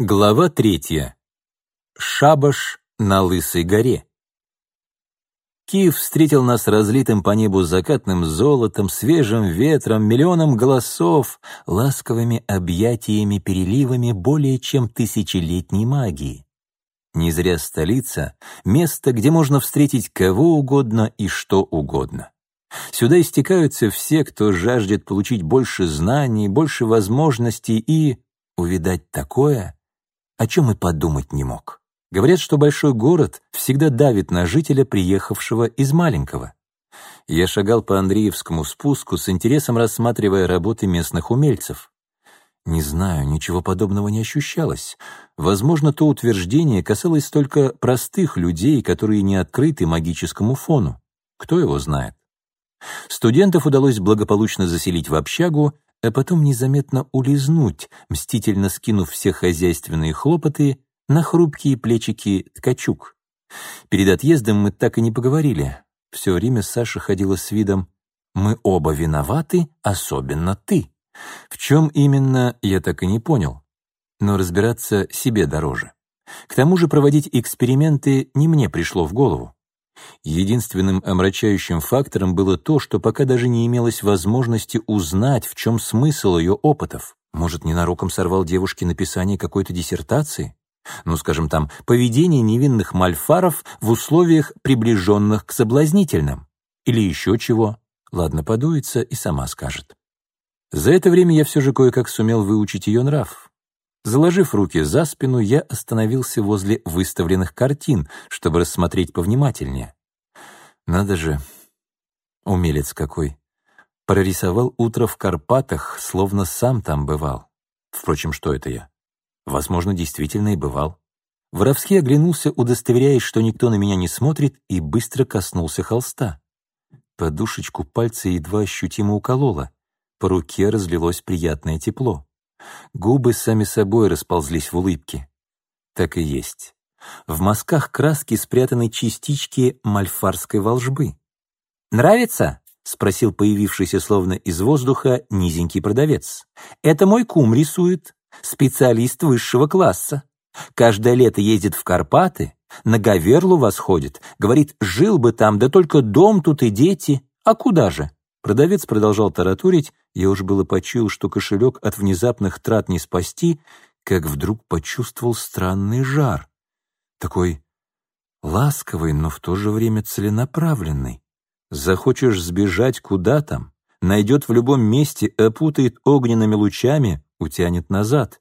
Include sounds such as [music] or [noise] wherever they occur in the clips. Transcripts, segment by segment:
Глава третья. Шабаш на Лысой горе. Киев встретил нас разлитым по небу закатным золотом, свежим ветром, миллионом голосов, ласковыми объятиями, переливами более чем тысячелетней магии. Не зря столица — место, где можно встретить кого угодно и что угодно. Сюда истекаются все, кто жаждет получить больше знаний, больше возможностей и увидать такое, о чем и подумать не мог. Говорят, что большой город всегда давит на жителя, приехавшего из маленького. Я шагал по Андреевскому спуску с интересом рассматривая работы местных умельцев. Не знаю, ничего подобного не ощущалось. Возможно, то утверждение касалось только простых людей, которые не открыты магическому фону. Кто его знает? Студентов удалось благополучно заселить в общагу, а потом незаметно улизнуть, мстительно скинув все хозяйственные хлопоты на хрупкие плечики ткачук. Перед отъездом мы так и не поговорили. Все время Саша ходила с видом «Мы оба виноваты, особенно ты». В чем именно, я так и не понял. Но разбираться себе дороже. К тому же проводить эксперименты не мне пришло в голову. Единственным омрачающим фактором было то, что пока даже не имелось возможности узнать, в чем смысл ее опытов. Может, ненароком сорвал девушке написание какой-то диссертации? Ну, скажем там, поведение невинных мальфаров в условиях, приближенных к соблазнительным. Или еще чего. Ладно, подуется и сама скажет. За это время я все же кое-как сумел выучить ее нрав. Заложив руки за спину, я остановился возле выставленных картин, чтобы рассмотреть повнимательнее. Надо же, умелец какой. Прорисовал утро в Карпатах, словно сам там бывал. Впрочем, что это я? Возможно, действительно и бывал. Воровский оглянулся, удостоверяясь, что никто на меня не смотрит, и быстро коснулся холста. Подушечку пальца едва ощутимо укололо. По руке разлилось приятное тепло. Губы сами собой расползлись в улыбке. Так и есть. В мазках краски спрятаны частички мальфарской волжбы. «Нравится?» — спросил появившийся словно из воздуха низенький продавец. «Это мой кум рисует, специалист высшего класса. Каждое лето ездит в Карпаты, на Гаверлу восходит, говорит, жил бы там, да только дом тут и дети. А куда же? Продавец продолжал таратурить, я уж было почуял, что кошелек от внезапных трат не спасти, как вдруг почувствовал странный жар. Такой ласковый, но в то же время целенаправленный. Захочешь сбежать куда там, найдет в любом месте, опутает огненными лучами, утянет назад.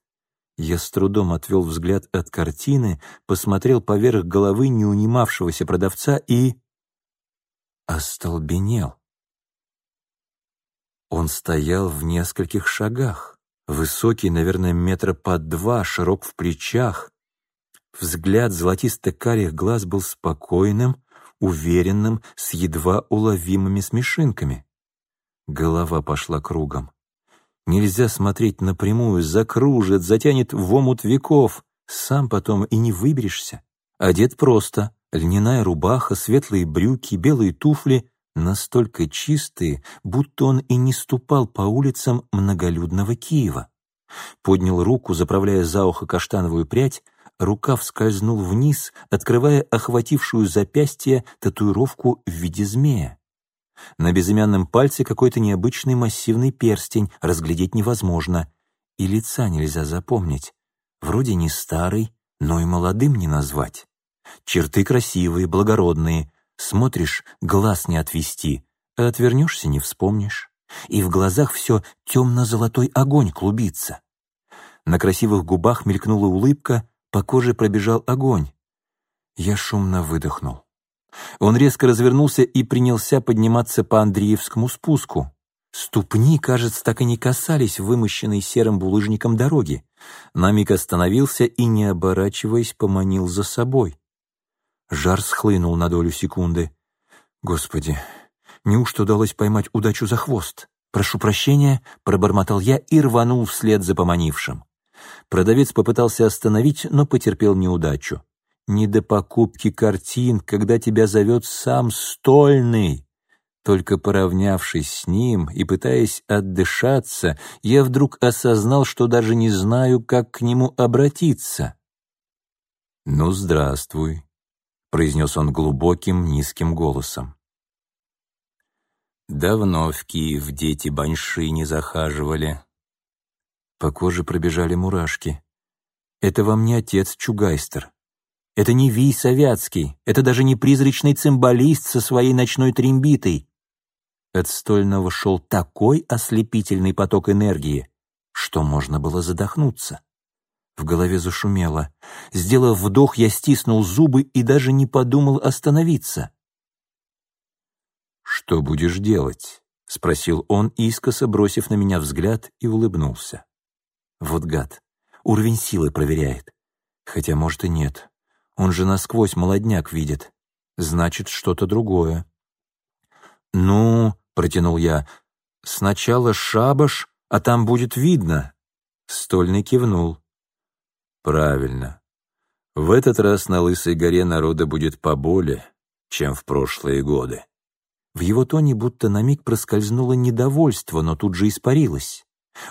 Я с трудом отвел взгляд от картины, посмотрел поверх головы неунимавшегося продавца и... остолбенел. Он стоял в нескольких шагах, высокий, наверное, метра под два, широк в плечах. Взгляд золотисто-карих глаз был спокойным, уверенным, с едва уловимыми смешинками. Голова пошла кругом. Нельзя смотреть напрямую, закружит, затянет в омут веков. Сам потом и не выберешься. Одет просто. Льняная рубаха, светлые брюки, белые туфли настолько чистые, будто он и не ступал по улицам многолюдного Киева. Поднял руку, заправляя за ухо каштановую прядь, рукав скользнул вниз, открывая охватившую запястье татуировку в виде змея. На безымянном пальце какой-то необычный массивный перстень, разглядеть невозможно, и лица нельзя запомнить. Вроде не старый, но и молодым не назвать. Черты красивые, благородные, Смотришь, глаз не отвести, а отвернешься — не вспомнишь. И в глазах все темно-золотой огонь клубится. На красивых губах мелькнула улыбка, по коже пробежал огонь. Я шумно выдохнул. Он резко развернулся и принялся подниматься по Андреевскому спуску. Ступни, кажется, так и не касались вымощенной серым булыжником дороги. На миг остановился и, не оборачиваясь, поманил за собой. Жар схлынул на долю секунды. Господи, неужто удалось поймать удачу за хвост? Прошу прощения, пробормотал я и рванул вслед за поманившим. Продавец попытался остановить, но потерпел неудачу. Не до покупки картин, когда тебя зовет сам стольный. Только поравнявшись с ним и пытаясь отдышаться, я вдруг осознал, что даже не знаю, как к нему обратиться. «Ну, здравствуй», — произнес он глубоким, низким голосом. Давно в Киев дети баньши не захаживали. По коже пробежали мурашки. Это вам не отец Чугайстер. Это не Вий Советский. Это даже не призрачный цимбалист со своей ночной трембитой. От стольного шел такой ослепительный поток энергии, что можно было задохнуться. В голове зашумело. Сделав вдох, я стиснул зубы и даже не подумал остановиться. «Что будешь делать?» — спросил он, искоса бросив на меня взгляд и улыбнулся. Вот гад, уровень силы проверяет. Хотя, может, и нет. Он же насквозь молодняк видит. Значит, что-то другое. «Ну», — протянул я, — «сначала шабаш, а там будет видно». Стольный кивнул. «Правильно. В этот раз на Лысой горе народа будет поболее, чем в прошлые годы». В его тоне будто на миг проскользнуло недовольство, но тут же испарилось.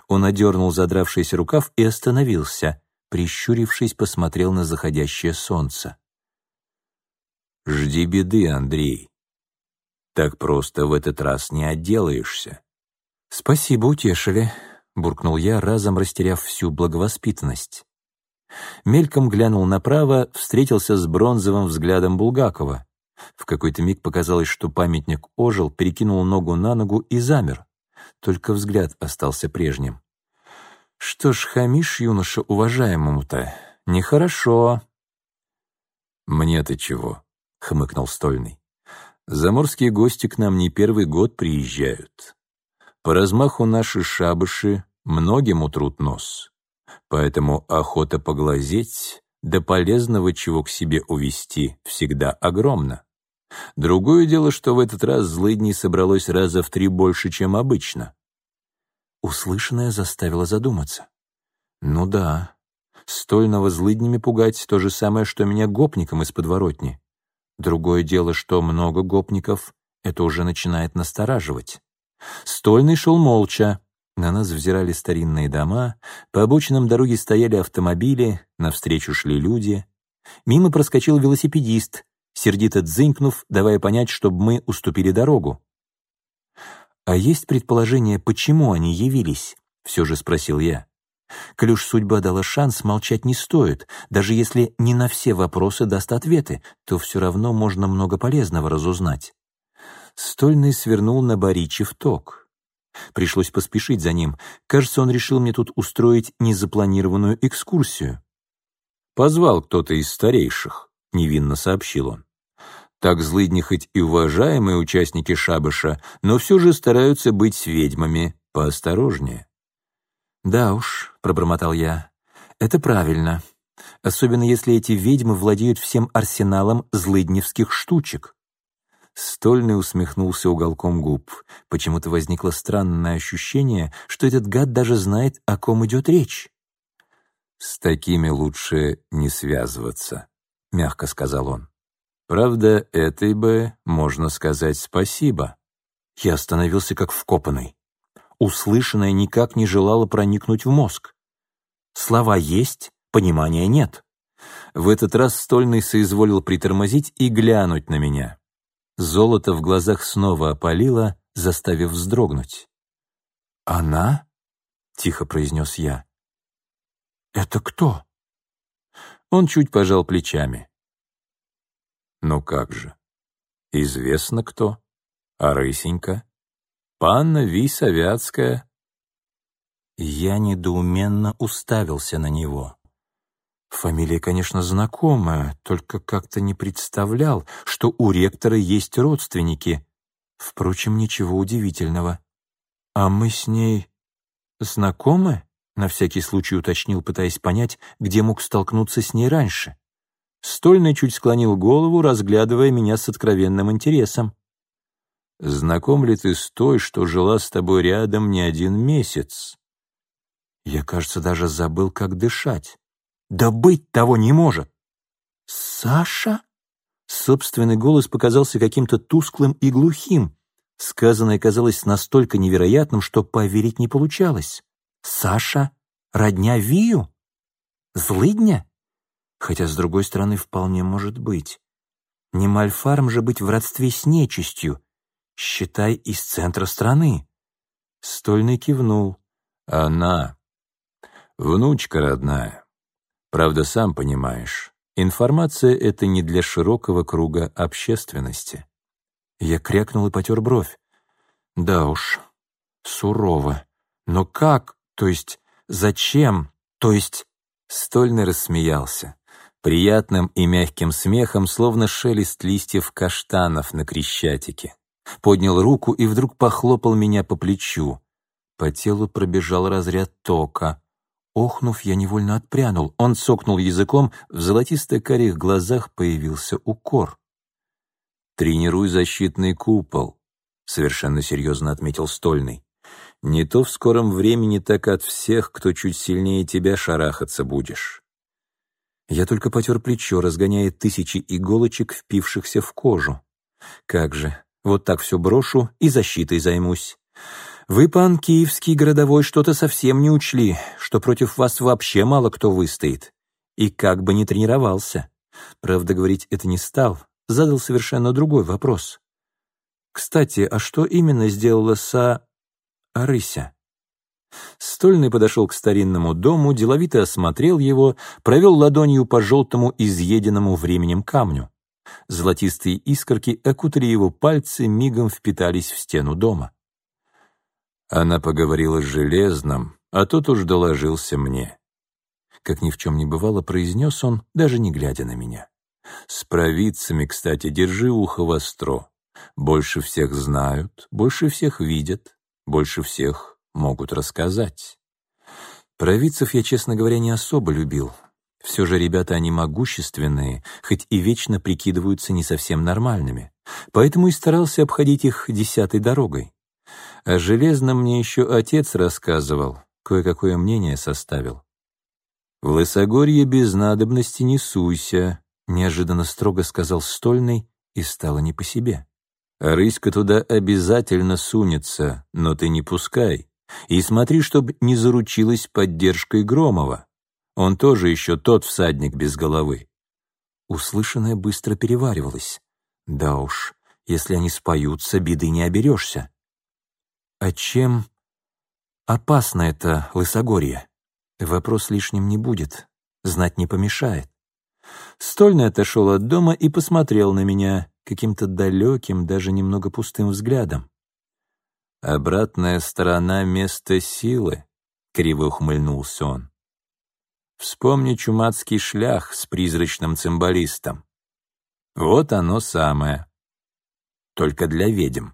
Он одернул задравшийся рукав и остановился, прищурившись, посмотрел на заходящее солнце. «Жди беды, Андрей. Так просто в этот раз не отделаешься». «Спасибо, утешили», — буркнул я, разом растеряв всю благовоспитанность. Мельком глянул направо, встретился с бронзовым взглядом Булгакова. В какой-то миг показалось, что памятник ожил, перекинул ногу на ногу и замер. Только взгляд остался прежним. «Что ж, хамишь, юноша, уважаемому-то? Нехорошо». «Мне-то чего?» — хмыкнул Стольный. «Заморские гости к нам не первый год приезжают. По размаху наши шабыши многим утрут нос. Поэтому охота поглазеть, да полезного чего к себе увести, всегда огромна. Другое дело, что в этот раз злыдней собралось раза в три больше, чем обычно. Услышанное заставило задуматься. Ну да, стольного злыднями пугать — то же самое, что меня гопником из подворотни. Другое дело, что много гопников — это уже начинает настораживать. Стольный шел молча. На нас взирали старинные дома, по обочинам дороги стояли автомобили, навстречу шли люди. Мимо проскочил велосипедист, сердито дзынькнув, давая понять, чтобы мы уступили дорогу. «А есть предположение, почему они явились?» — все же спросил я. Коль судьба дала шанс, молчать не стоит. Даже если не на все вопросы даст ответы, то все равно можно много полезного разузнать. Стольный свернул на Боричев ток. Пришлось поспешить за ним. Кажется, он решил мне тут устроить незапланированную экскурсию. Позвал кто-то из старейших. — невинно сообщил он. Так злыдни хоть и уважаемые участники шабыша, но все же стараются быть ведьмами поосторожнее. «Да уж», — пробормотал я, — «это правильно, особенно если эти ведьмы владеют всем арсеналом злыдневских штучек». Стольный усмехнулся уголком губ. Почему-то возникло странное ощущение, что этот гад даже знает, о ком идет речь. «С такими лучше не связываться», — мягко сказал он. «Правда, этой бы можно сказать спасибо». Я остановился как вкопанный. Услышанное никак не желало проникнуть в мозг. Слова есть, понимания нет. В этот раз Стольный соизволил притормозить и глянуть на меня. Золото в глазах снова опалило, заставив вздрогнуть. «Она?» — тихо произнес я. «Это кто?» Он чуть пожал плечами. «Ну как же? Известно кто. А рысенька? Панна Висовятская». Я недоуменно уставился на него. Фамилия, конечно, знакомая, только как-то не представлял, что у ректора есть родственники. Впрочем, ничего удивительного. А мы с ней знакомы? На всякий случай уточнил, пытаясь понять, где мог столкнуться с ней раньше. Стольный чуть склонил голову, разглядывая меня с откровенным интересом. «Знаком ли ты с той, что жила с тобой рядом не один месяц?» Я, кажется, даже забыл, как дышать. «Да быть того не может!» «Саша?» Собственный голос показался каким-то тусклым и глухим. Сказанное казалось настолько невероятным, что поверить не получалось. «Саша? Родня Вию? Злыдня?» Хотя, с другой стороны, вполне может быть. Не Мальфарм же быть в родстве с нечистью. Считай, из центра страны. Стольный кивнул. Она. Внучка родная. Правда, сам понимаешь, информация — это не для широкого круга общественности. Я крякнул и потер бровь. Да уж, сурово. Но как? То есть, зачем? То есть... Стольный рассмеялся. Приятным и мягким смехом, словно шелест листьев каштанов на Крещатике. Поднял руку и вдруг похлопал меня по плечу. По телу пробежал разряд тока. Охнув, я невольно отпрянул. Он цокнул языком, в золотисто-карих глазах появился укор. «Тренируй защитный купол», — совершенно серьезно отметил Стольный. «Не то в скором времени так от всех, кто чуть сильнее тебя шарахаться будешь». Я только потер плечо, разгоняя тысячи иголочек, впившихся в кожу. Как же, вот так все брошу и защитой займусь. Вы, пан Киевский городовой, что-то совсем не учли, что против вас вообще мало кто выстоит. И как бы ни тренировался. Правда, говорить это не стал, задал совершенно другой вопрос. «Кстати, а что именно сделала Са... Арыся?» Стольный подошел к старинному дому, деловито осмотрел его, провел ладонью по желтому изъеденному временем камню. Золотистые искорки окутали его пальцы, мигом впитались в стену дома. Она поговорила с Железным, а тот уж доложился мне. Как ни в чем не бывало, произнес он, даже не глядя на меня. С провидцами, кстати, держи ухо востро. Больше всех знают, больше всех видят, больше всех могут рассказать. Провидцев я, честно говоря, не особо любил. Все же ребята они могущественные, хоть и вечно прикидываются не совсем нормальными. Поэтому и старался обходить их десятой дорогой. О железном мне еще отец рассказывал, кое-какое мнение составил. «В Лысогорье без надобности не суйся», — неожиданно строго сказал Стольный, и стало не по себе. «Рыська туда обязательно сунется, но ты не пускай. И смотри, чтоб не заручилась поддержкой Громова. Он тоже еще тот всадник без головы». Услышанное быстро переваривалось. «Да уж, если они споются, беды не оберешься». «А чем опасно это лысогорье?» Вопрос лишним не будет, знать не помешает. Стольный отошел от дома и посмотрел на меня каким-то далеким, даже немного пустым взглядом. «Обратная сторона — места силы», — криво ухмыльнулся он. «Вспомни чумацкий шлях с призрачным цимбалистом. Вот оно самое. Только для ведьм».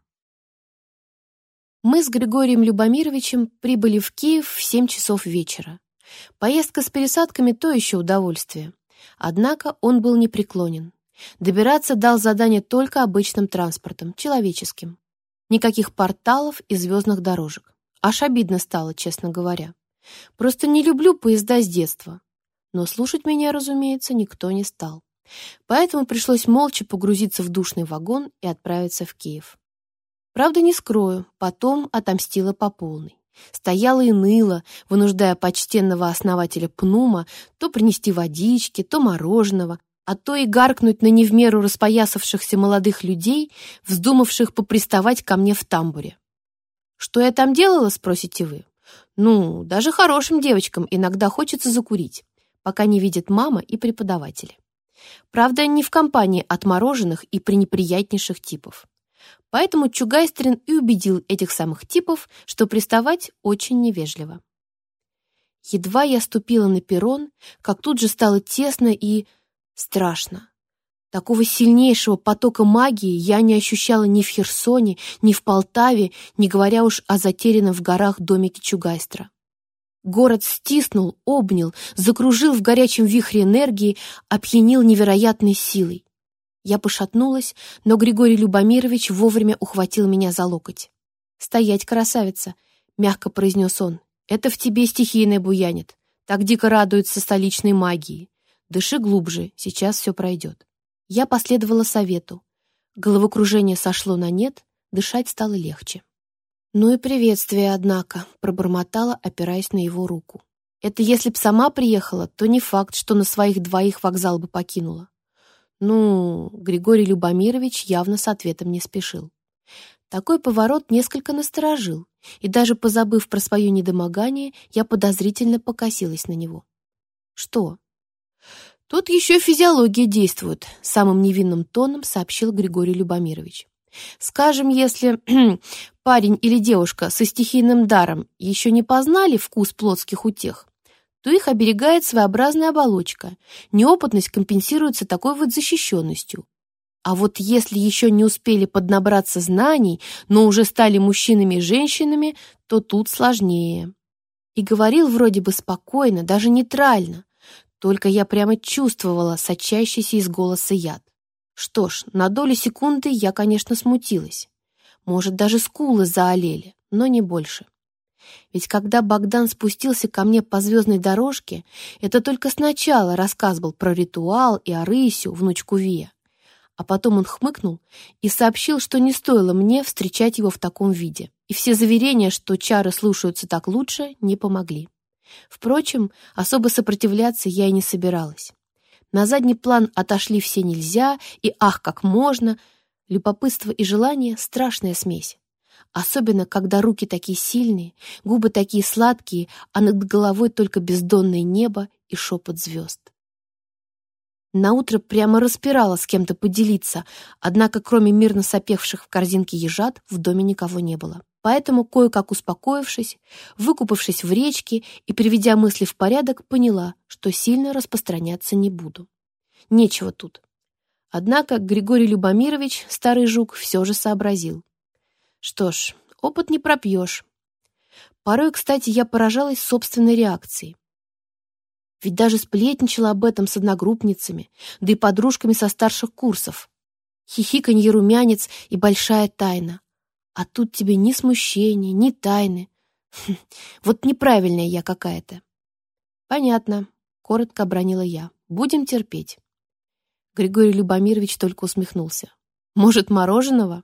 Мы с Григорием Любомировичем прибыли в Киев в семь часов вечера. Поездка с пересадками — то еще удовольствие. Однако он был непреклонен. Добираться дал задание только обычным транспортом, человеческим. Никаких порталов и звездных дорожек. Аж обидно стало, честно говоря. Просто не люблю поезда с детства. Но слушать меня, разумеется, никто не стал. Поэтому пришлось молча погрузиться в душный вагон и отправиться в Киев. Правда, не скрою, потом отомстила по полной. Стояла и ныла, вынуждая почтенного основателя Пнума то принести водички, то мороженого, а то и гаркнуть на невмеру распоясавшихся молодых людей, вздумавших поприставать ко мне в тамбуре. Что я там делала, спросите вы? Ну, даже хорошим девочкам иногда хочется закурить, пока не видят мама и преподаватели. Правда, не в компании отмороженных и пренеприятнейших типов. Поэтому Чугайстрин и убедил этих самых типов, что приставать очень невежливо. Едва я ступила на перрон, как тут же стало тесно и страшно. Такого сильнейшего потока магии я не ощущала ни в Херсоне, ни в Полтаве, не говоря уж о затерянном в горах домике Чугайстра. Город стиснул, обнял, закружил в горячем вихре энергии, опьянил невероятной силой. Я пошатнулась, но Григорий Любомирович вовремя ухватил меня за локоть. «Стоять, красавица!» — мягко произнес он. «Это в тебе стихийное буянит. Так дико радуется столичной магии. Дыши глубже, сейчас все пройдет». Я последовала совету. Головокружение сошло на нет, дышать стало легче. «Ну и приветствие, однако», — пробормотала, опираясь на его руку. «Это если б сама приехала, то не факт, что на своих двоих вокзал бы покинула». Ну, Григорий Любомирович явно с ответом не спешил. Такой поворот несколько насторожил, и даже позабыв про свое недомогание, я подозрительно покосилась на него. «Что?» «Тут еще физиология действует», — самым невинным тоном сообщил Григорий Любомирович. «Скажем, если [clears throat] парень или девушка со стихийным даром еще не познали вкус плотских утех, то их оберегает своеобразная оболочка. Неопытность компенсируется такой вот защищенностью. А вот если еще не успели поднабраться знаний, но уже стали мужчинами и женщинами, то тут сложнее. И говорил вроде бы спокойно, даже нейтрально. Только я прямо чувствовала сочащийся из голоса яд. Что ж, на долю секунды я, конечно, смутилась. Может, даже скулы заолели, но не больше. Ведь когда Богдан спустился ко мне по звездной дорожке, это только сначала рассказ был про ритуал и Арысю, внучку Вия. А потом он хмыкнул и сообщил, что не стоило мне встречать его в таком виде. И все заверения, что чары слушаются так лучше, не помогли. Впрочем, особо сопротивляться я и не собиралась. На задний план отошли все нельзя, и ах, как можно. Любопытство и желание — страшная смесь. Особенно, когда руки такие сильные, губы такие сладкие, а над головой только бездонное небо и шепот звезд. Наутро прямо распирала с кем-то поделиться, однако кроме мирно сопевших в корзинке ежат в доме никого не было. Поэтому, кое-как успокоившись, выкупавшись в речке и приведя мысли в порядок, поняла, что сильно распространяться не буду. Нечего тут. Однако Григорий Любомирович, старый жук, все же сообразил. Что ж, опыт не пропьешь. Порой, кстати, я поражалась собственной реакцией. Ведь даже сплетничала об этом с одногруппницами, да и подружками со старших курсов. Хихиканье румянец и большая тайна. А тут тебе ни смущения, ни тайны. Хм, вот неправильная я какая-то. Понятно, коротко обронила я. Будем терпеть. Григорий Любомирович только усмехнулся. Может, мороженого?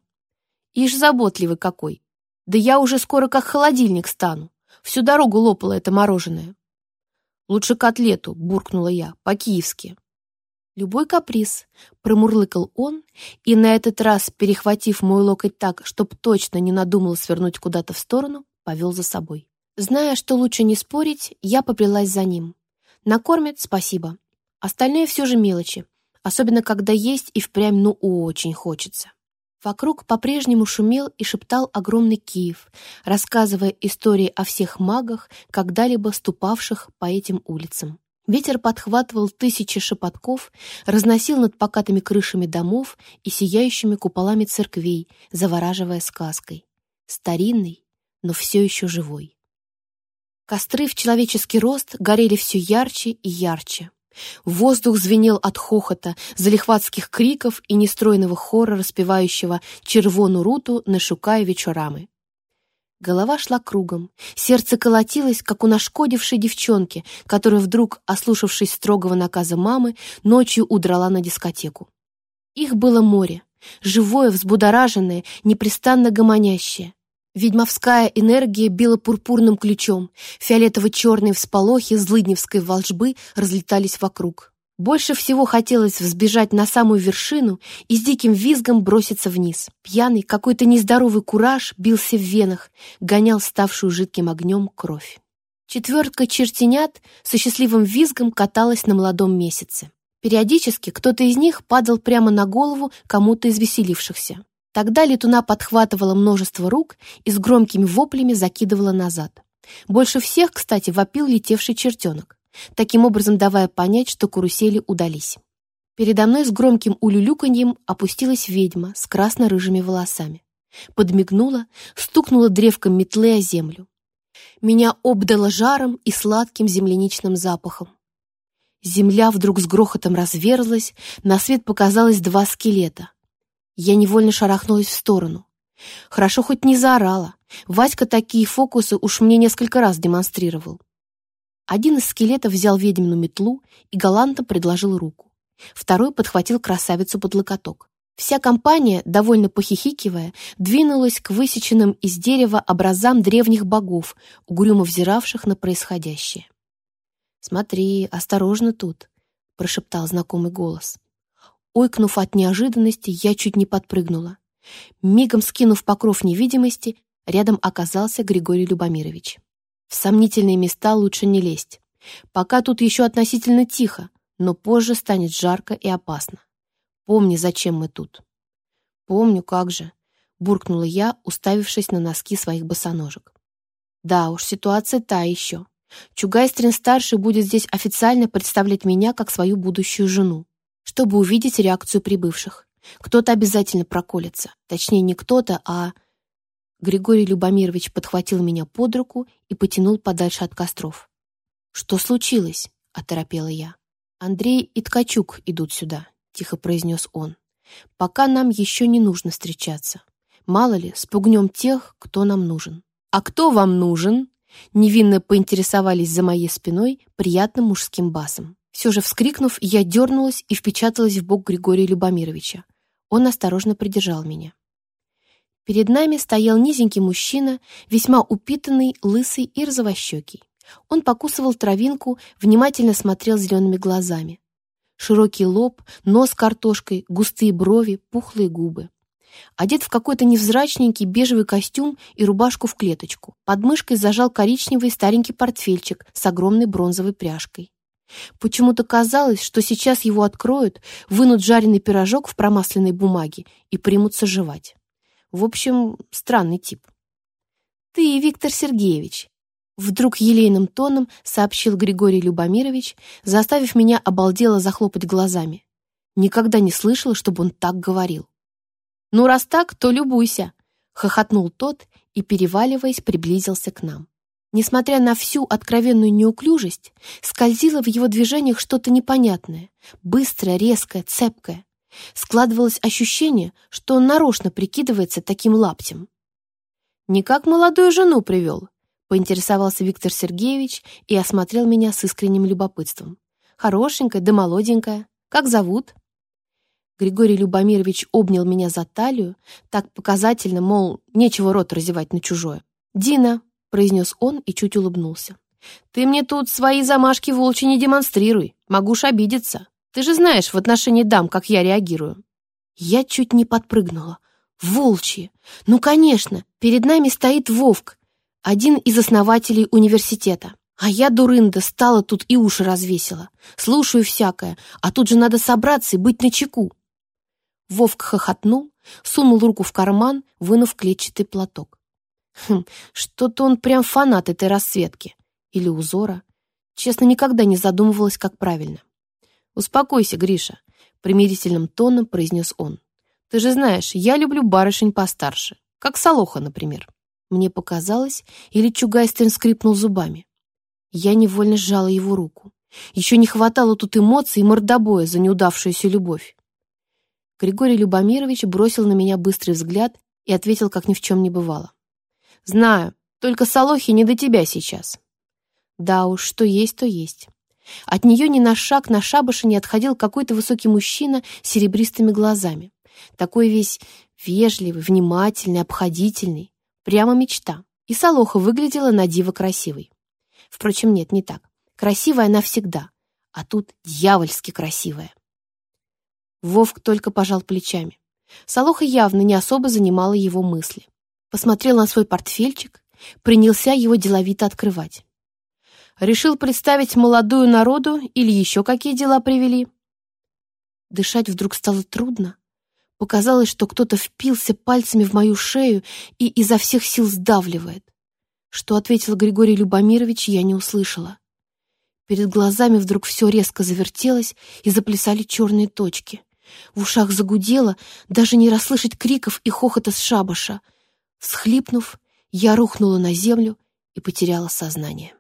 Ишь, заботливый какой. Да я уже скоро как холодильник стану. Всю дорогу лопала это мороженое. «Лучше котлету», — буркнула я, по-киевски. «Любой каприз», — промурлыкал он, и на этот раз, перехватив мой локоть так, чтоб точно не надумал свернуть куда-то в сторону, повел за собой. Зная, что лучше не спорить, я поплелась за ним. Накормит — спасибо. Остальное все же мелочи, особенно когда есть и впрямь ну очень хочется. Вокруг по-прежнему шумел и шептал огромный Киев, рассказывая истории о всех магах, когда-либо ступавших по этим улицам. Ветер подхватывал тысячи шепотков, разносил над покатыми крышами домов и сияющими куполами церквей, завораживая сказкой. Старинный, но все еще живой. Костры в человеческий рост горели все ярче и ярче. Воздух звенел от хохота, залихватских криков и нестройного хора, распевающего «Червону руту на шукай вечорами». Голова шла кругом, сердце колотилось, как у нашкодившей девчонки, которая вдруг, ослушавшись строгого наказа мамы, ночью удрала на дискотеку. Их было море, живое, взбудораженное, непрестанно гомонящее. Ведьмовская энергия била пурпурным ключом, фиолетово-черные всполохи злыдневской волжбы разлетались вокруг. Больше всего хотелось взбежать на самую вершину и с диким визгом броситься вниз. Пьяный, какой-то нездоровый кураж бился в венах, гонял ставшую жидким огнем кровь. Четвертка чертенят со счастливым визгом каталась на молодом месяце. Периодически кто-то из них падал прямо на голову кому-то из веселившихся. Тогда летуна подхватывала множество рук и с громкими воплями закидывала назад. Больше всех, кстати, вопил летевший чертенок, таким образом давая понять, что карусели удались. Передо мной с громким улюлюканьем опустилась ведьма с красно-рыжими волосами. Подмигнула, стукнула древком метлы о землю. Меня обдало жаром и сладким земляничным запахом. Земля вдруг с грохотом разверзлась, на свет показалось два скелета. Я невольно шарахнулась в сторону. Хорошо хоть не заорала. Васька такие фокусы уж мне несколько раз демонстрировал. Один из скелетов взял ведьмину метлу и галантно предложил руку. Второй подхватил красавицу под локоток. Вся компания, довольно похихикивая, двинулась к высеченным из дерева образам древних богов, угрюмо взиравших на происходящее. «Смотри, осторожно тут», — прошептал знакомый голос. Ойкнув от неожиданности, я чуть не подпрыгнула. Мигом скинув покров невидимости, рядом оказался Григорий Любомирович. В сомнительные места лучше не лезть. Пока тут еще относительно тихо, но позже станет жарко и опасно. Помни, зачем мы тут». «Помню, как же», — буркнула я, уставившись на носки своих босоножек. «Да уж, ситуация та еще. Чугайстрин-старший будет здесь официально представлять меня как свою будущую жену, чтобы увидеть реакцию прибывших. Кто-то обязательно проколется. Точнее, не кто-то, а...» Григорий Любомирович подхватил меня под руку и потянул подальше от костров. «Что случилось?» — оторопела я. «Андрей и Ткачук идут сюда», — тихо произнес он. «Пока нам еще не нужно встречаться. Мало ли, спугнем тех, кто нам нужен». «А кто вам нужен?» Невинно поинтересовались за моей спиной приятным мужским басом. Все же вскрикнув, я дернулась и впечаталась в бок Григория Любомировича. Он осторожно придержал меня. Перед нами стоял низенький мужчина, весьма упитанный, лысый и розовощекий. Он покусывал травинку, внимательно смотрел зелеными глазами. Широкий лоб, нос картошкой, густые брови, пухлые губы. Одет в какой-то невзрачненький бежевый костюм и рубашку в клеточку. Под мышкой зажал коричневый старенький портфельчик с огромной бронзовой пряжкой. Почему-то казалось, что сейчас его откроют, вынут жареный пирожок в промасленной бумаге и примутся жевать. В общем, странный тип. «Ты, Виктор Сергеевич», — вдруг елейным тоном сообщил Григорий Любомирович, заставив меня обалдело захлопать глазами. Никогда не слышала, чтобы он так говорил. «Ну, раз так, то любуйся», — хохотнул тот и, переваливаясь, приблизился к нам. Несмотря на всю откровенную неуклюжесть, скользило в его движениях что-то непонятное, быстрое, резкое, цепкое. Складывалось ощущение, что он нарочно прикидывается таким лаптем. «Не как молодую жену привел», — поинтересовался Виктор Сергеевич и осмотрел меня с искренним любопытством. «Хорошенькая да молоденькая. Как зовут?» Григорий Любомирович обнял меня за талию, так показательно, мол, нечего рот разевать на чужое. «Дина», — произнес он и чуть улыбнулся. «Ты мне тут свои замашки волчьи не демонстрируй, могу ж обидеться». Ты же знаешь в отношении дам, как я реагирую». Я чуть не подпрыгнула. «Волчьи! Ну, конечно, перед нами стоит Вовк, один из основателей университета. А я, дурында, стала тут и уши развесила. Слушаю всякое, а тут же надо собраться и быть начеку». Вовк хохотнул, сунул руку в карман, вынув клетчатый платок. Хм, что-то он прям фанат этой расцветки. Или узора. Честно, никогда не задумывалась, как правильно. «Успокойся, Гриша», — примирительным тоном произнес он. «Ты же знаешь, я люблю барышень постарше, как Солоха, например». Мне показалось, или Чугайстрин скрипнул зубами. Я невольно сжала его руку. Еще не хватало тут эмоций и мордобоя за неудавшуюся любовь. Григорий Любомирович бросил на меня быстрый взгляд и ответил, как ни в чем не бывало. «Знаю, только Солохи не до тебя сейчас». Да уж, что есть, то есть. От нее ни на шаг на шабаше не отходил какой-то высокий мужчина с серебристыми глазами. Такой весь вежливый, внимательный, обходительный. Прямо мечта. И Солоха выглядела на диво красивой. Впрочем, нет, не так. Красивая она всегда, а тут дьявольски красивая. Вовк только пожал плечами. Солоха явно не особо занимала его мысли. Посмотрел на свой портфельчик, принялся его деловито открывать. Решил представить молодую народу или еще какие дела привели? Дышать вдруг стало трудно. Показалось, что кто-то впился пальцами в мою шею и изо всех сил сдавливает. Что ответил Григорий Любомирович, я не услышала. Перед глазами вдруг все резко завертелось и заплясали черные точки. В ушах загудело, даже не расслышать криков и хохота с шабаша. Схлипнув, я рухнула на землю и потеряла сознание.